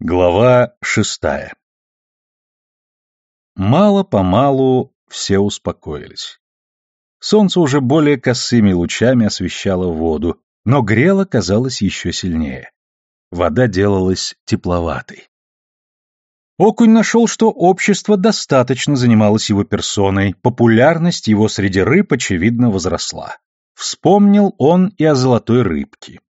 Глава шестая Мало-помалу все успокоились. Солнце уже более косыми лучами освещало воду, но грело казалось еще сильнее. Вода делалась тепловатой. Окунь нашел, что общество достаточно занималось его персоной, популярность его среди рыб, очевидно, возросла. Вспомнил он и о золотой рыбке.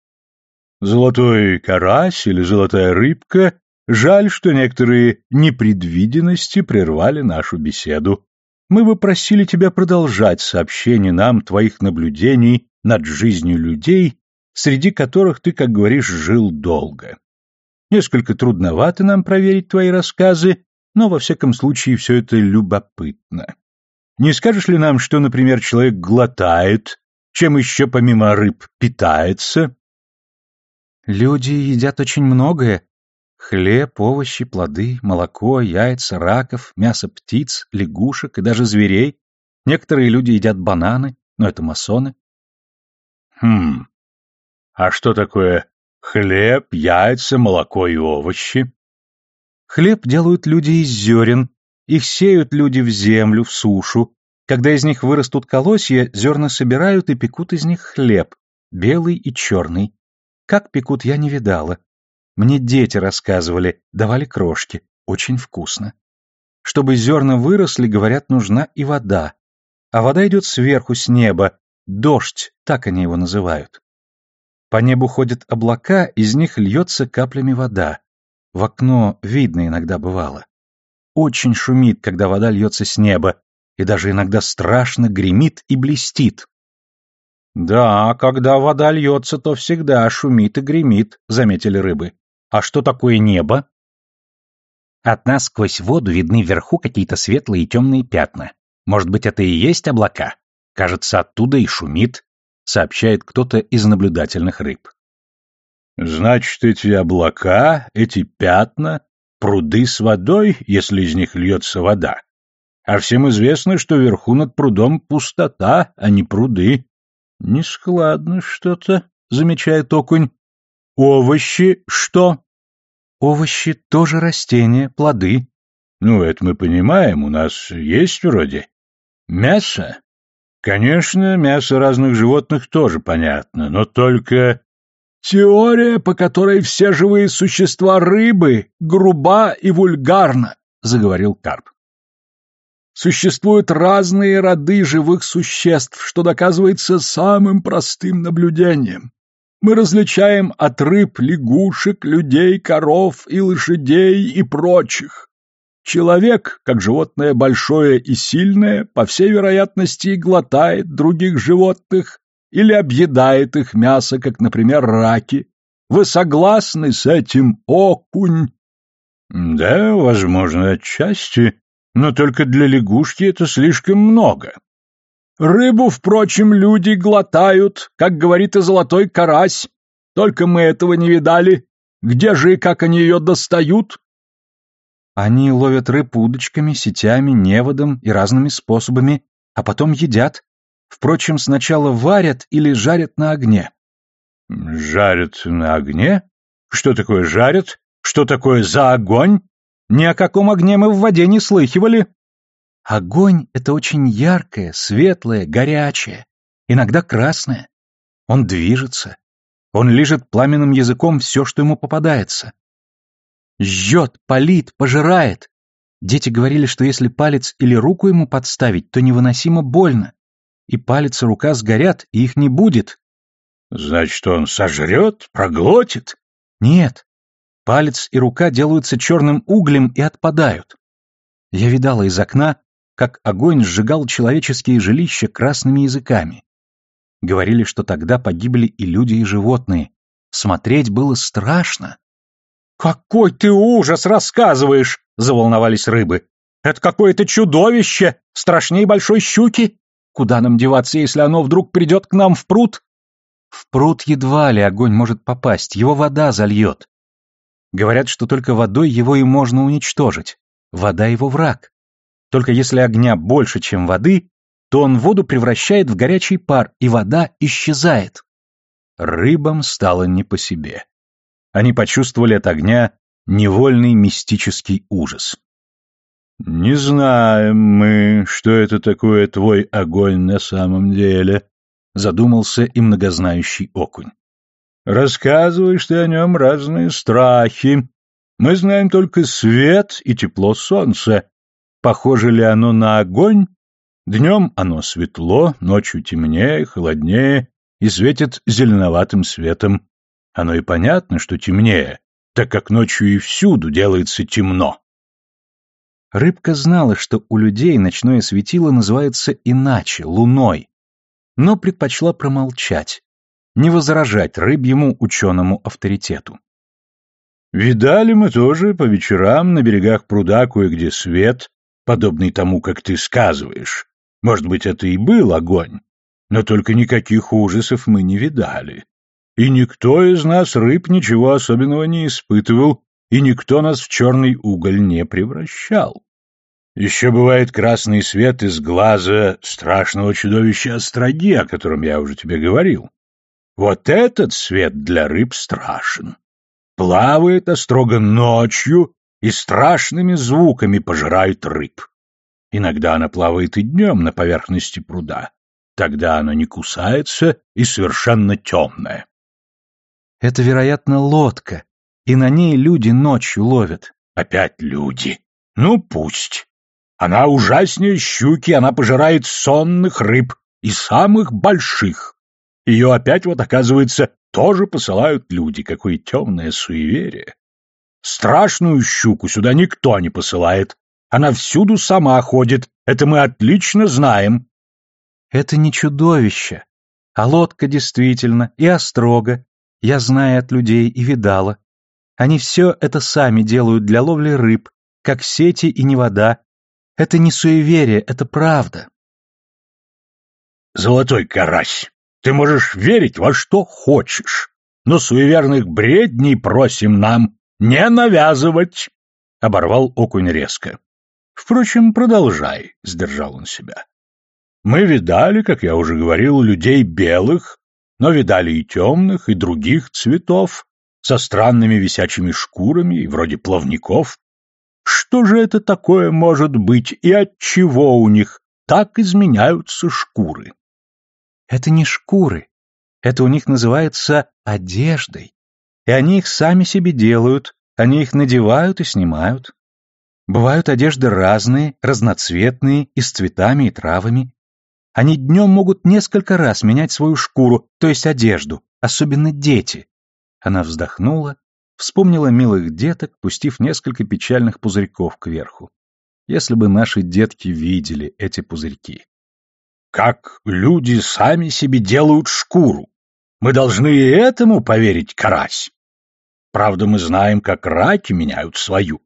Золотой карась или золотая рыбка. Жаль, что некоторые непредвиденности прервали нашу беседу. Мы бы просили тебя продолжать сообщение нам твоих наблюдений над жизнью людей, среди которых ты, как говоришь, жил долго. Несколько трудновато нам проверить твои рассказы, но, во всяком случае, все это любопытно. Не скажешь ли нам, что, например, человек глотает, чем еще помимо рыб питается? Люди едят очень многое. Хлеб, овощи, плоды, молоко, яйца, раков, мясо птиц, лягушек и даже зверей. Некоторые люди едят бананы, но это масоны. Хм. А что такое хлеб, яйца, молоко и овощи? Хлеб делают люди из зерен, их сеют люди в землю, в сушу. Когда из них вырастут колосья, зерна собирают и пекут из них хлеб, белый и черный, как пекут, я не видала. Мне дети рассказывали, давали крошки. Очень вкусно. Чтобы зерна выросли, говорят, нужна и вода. А вода идет сверху, с неба. Дождь, так они его называют. По небу ходят облака, из них льется каплями вода. В окно видно иногда бывало. Очень шумит, когда вода льется с неба, и даже иногда страшно гремит и блестит. «Да, когда вода льется, то всегда шумит и гремит», — заметили рыбы. «А что такое небо?» «От нас сквозь воду видны вверху какие-то светлые и темные пятна. Может быть, это и есть облака? Кажется, оттуда и шумит», — сообщает кто-то из наблюдательных рыб. «Значит, эти облака, эти пятна, пруды с водой, если из них льется вода. А всем известно, что вверху над прудом пустота, а не пруды», — Нескладно что-то, — замечает окунь. — Овощи что? — Овощи тоже растения, плоды. — Ну, это мы понимаем, у нас есть вроде. — Мясо? — Конечно, мясо разных животных тоже понятно, но только... «Теория, по которой все живые существа рыбы, груба и вульгарна», — заговорил Карп. Существуют разные роды живых существ, что доказывается самым простым наблюдением. Мы различаем от рыб, лягушек, людей, коров и лошадей и прочих. Человек, как животное большое и сильное, по всей вероятности глотает других животных или объедает их мясо, как, например, раки. Вы согласны с этим, окунь? — Да, возможно, отчасти, но только для лягушки это слишком много. Рыбу, впрочем, люди глотают, как говорит и золотой карась. Только мы этого не видали. Где же и как они ее достают? Они ловят рыб удочками, сетями, неводом и разными способами, а потом едят. Впрочем, сначала варят или жарят на огне. Жарят на огне? Что такое жарят? Что такое за огонь? Ни о каком огне мы в воде не слыхивали. Огонь — это очень яркое, светлое, горячее, иногда красное. Он движется. Он лижет пламенным языком все, что ему попадается. Жжет, палит, пожирает. Дети говорили, что если палец или руку ему подставить, то невыносимо больно. И палец и рука сгорят, и их не будет. Значит, он сожрет, проглотит? Нет, Палец и рука делаются черным углем и отпадают. Я видала из окна, как огонь сжигал человеческие жилища красными языками. Говорили, что тогда погибли и люди, и животные. Смотреть было страшно. «Какой ты ужас рассказываешь!» — заволновались рыбы. «Это какое-то чудовище! Страшней большой щуки! Куда нам деваться, если оно вдруг придет к нам в пруд?» «В пруд едва ли огонь может попасть, его вода зальет. Говорят, что только водой его и можно уничтожить. Вода его враг. Только если огня больше, чем воды, то он воду превращает в горячий пар, и вода исчезает. Рыбам стало не по себе. Они почувствовали от огня невольный мистический ужас. «Не знаем мы, что это такое твой огонь на самом деле», — задумался и многознающий окунь. Рассказываешь ты о нем разные страхи. Мы знаем только свет и тепло солнца. Похоже ли оно на огонь? Днем оно светло, ночью темнее, холоднее и светит зеленоватым светом. Оно и понятно, что темнее, так как ночью и всюду делается темно. Рыбка знала, что у людей ночное светило называется иначе, луной, но предпочла промолчать, не возражать рыбьему ученому авторитету. «Видали мы тоже по вечерам на берегах пруда кое-где свет, подобный тому, как ты сказываешь. Может быть, это и был огонь, но только никаких ужасов мы не видали. И никто из нас рыб ничего особенного не испытывал, и никто нас в черный уголь не превращал. Еще бывает красный свет из глаза страшного чудовища Остроги, о котором я уже тебе говорил. Вот этот свет для рыб страшен. Плавает острого ночью и страшными звуками пожирает рыб. Иногда она плавает и днем на поверхности пруда. Тогда она не кусается и совершенно темная. Это, вероятно, лодка, и на ней люди ночью ловят. Опять люди. Ну, пусть. Она ужаснее щуки, она пожирает сонных рыб и самых больших. Ее опять вот, оказывается, тоже посылают люди. Какое темное суеверие. Страшную щуку сюда никто не посылает. Она всюду сама ходит. Это мы отлично знаем. Это не чудовище. А лодка действительно, и острога. Я знаю от людей и видала. Они все это сами делают для ловли рыб, как сети и не вода. Это не суеверие, это правда. Золотой карась. Ты можешь верить во что хочешь, но суеверных бредней просим нам не навязывать!» — оборвал окунь резко. «Впрочем, продолжай», — сдержал он себя. «Мы видали, как я уже говорил, людей белых, но видали и темных, и других цветов, со странными висячими шкурами и вроде плавников. Что же это такое может быть и от чего у них так изменяются шкуры?» Это не шкуры. Это у них называется одеждой. И они их сами себе делают, они их надевают и снимают. Бывают одежды разные, разноцветные, и с цветами и травами. Они днем могут несколько раз менять свою шкуру, то есть одежду, особенно дети. Она вздохнула, вспомнила милых деток, пустив несколько печальных пузырьков кверху. Если бы наши детки видели эти пузырьки. Как люди сами себе делают шкуру. Мы должны и этому поверить, карась. Правда, мы знаем, как раки меняют свою.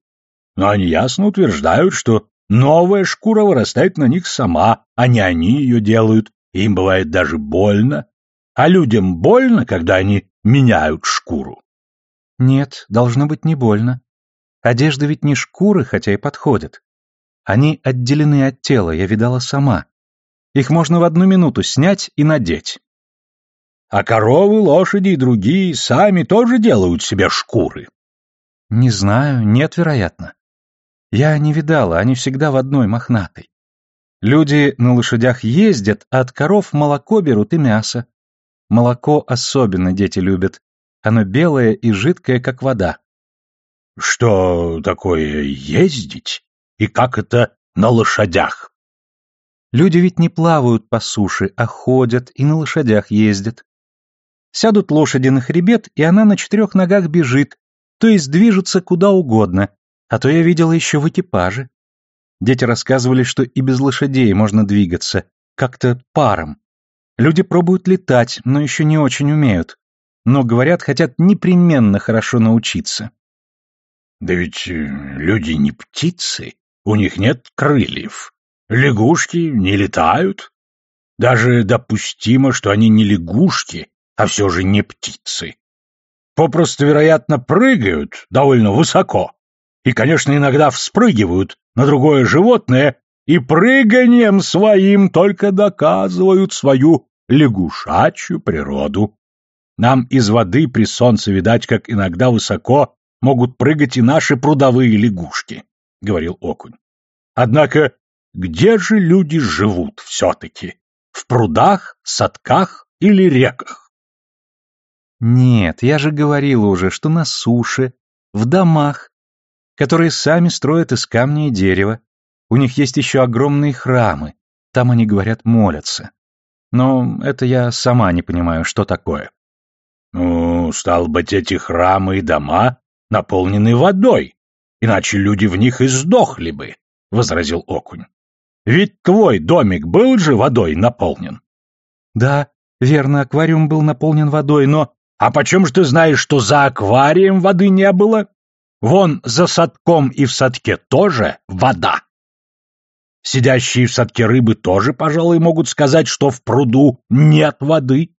Но они ясно утверждают, что новая шкура вырастает на них сама, а не они ее делают, и им бывает даже больно. А людям больно, когда они меняют шкуру. Нет, должно быть не больно. Одежда ведь не шкуры, хотя и подходит. Они отделены от тела, я видала сама. Их можно в одну минуту снять и надеть. А коровы, лошади и другие сами тоже делают себе шкуры. Не знаю, нет, вероятно. Я не видала, они всегда в одной мохнатой. Люди на лошадях ездят, а от коров молоко берут и мясо. Молоко особенно дети любят. Оно белое и жидкое, как вода. Что такое ездить? И как это на лошадях? Люди ведь не плавают по суше, а ходят и на лошадях ездят. Сядут лошади на хребет, и она на четырех ногах бежит, то есть движется куда угодно, а то я видела еще в экипаже. Дети рассказывали, что и без лошадей можно двигаться, как-то паром. Люди пробуют летать, но еще не очень умеют. Но, говорят, хотят непременно хорошо научиться. Да ведь э, люди не птицы, у них нет крыльев. Лягушки не летают. Даже допустимо, что они не лягушки, а все же не птицы. Попросту, вероятно, прыгают довольно высоко. И, конечно, иногда вспрыгивают на другое животное и прыганием своим только доказывают свою лягушачью природу. Нам из воды при солнце видать, как иногда высоко могут прыгать и наши прудовые лягушки, — говорил окунь. Однако где же люди живут все-таки? В прудах, садках или реках? Нет, я же говорила уже, что на суше, в домах, которые сами строят из камня и дерева. У них есть еще огромные храмы, там они, говорят, молятся. Но это я сама не понимаю, что такое. Ну, стал быть, эти храмы и дома наполнены водой, иначе люди в них и сдохли бы, — возразил окунь. Ведь твой домик был же водой наполнен. Да, верно, аквариум был наполнен водой, но... А почем же ты знаешь, что за акварием воды не было? Вон за садком и в садке тоже вода. Сидящие в садке рыбы тоже, пожалуй, могут сказать, что в пруду нет воды.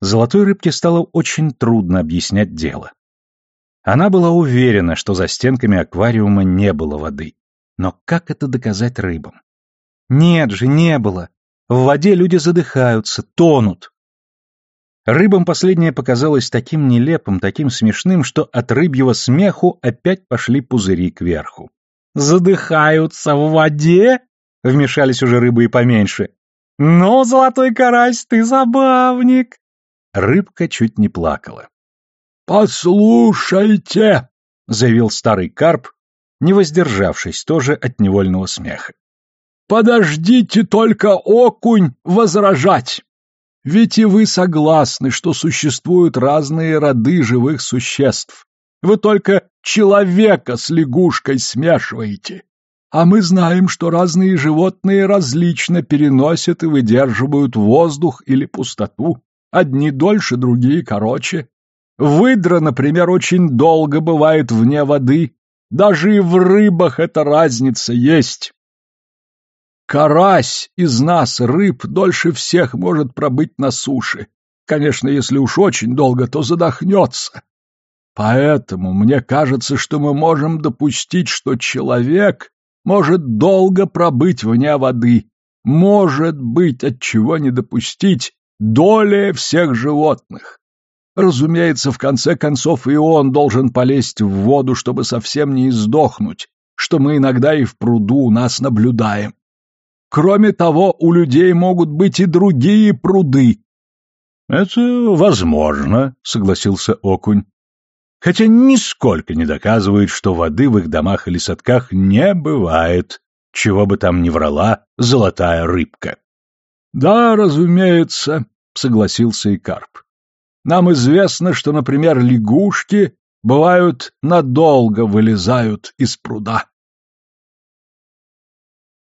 Золотой рыбке стало очень трудно объяснять дело. Она была уверена, что за стенками аквариума не было воды. Но как это доказать рыбам? Нет же, не было. В воде люди задыхаются, тонут. Рыбам последнее показалось таким нелепым, таким смешным, что от рыбьего смеху опять пошли пузыри кверху. «Задыхаются в воде?» — вмешались уже рыбы и поменьше. Но золотой карась, ты забавник!» Рыбка чуть не плакала. «Послушайте!» — заявил старый карп, не воздержавшись тоже от невольного смеха. «Подождите только, окунь, возражать! Ведь и вы согласны, что существуют разные роды живых существ. Вы только человека с лягушкой смешиваете. А мы знаем, что разные животные различно переносят и выдерживают воздух или пустоту. Одни дольше, другие короче. Выдра, например, очень долго бывает вне воды, даже и в рыбах эта разница есть. Карась из нас, рыб, дольше всех может пробыть на суше. Конечно, если уж очень долго, то задохнется. Поэтому мне кажется, что мы можем допустить, что человек может долго пробыть вне воды. Может быть, от чего не допустить, доля всех животных. Разумеется, в конце концов и он должен полезть в воду, чтобы совсем не издохнуть, что мы иногда и в пруду у нас наблюдаем. Кроме того, у людей могут быть и другие пруды. — Это возможно, — согласился окунь. — Хотя нисколько не доказывает, что воды в их домах или садках не бывает, чего бы там ни врала золотая рыбка. — Да, разумеется, — согласился и карп. Нам известно, что, например, лягушки бывают надолго вылезают из пруда.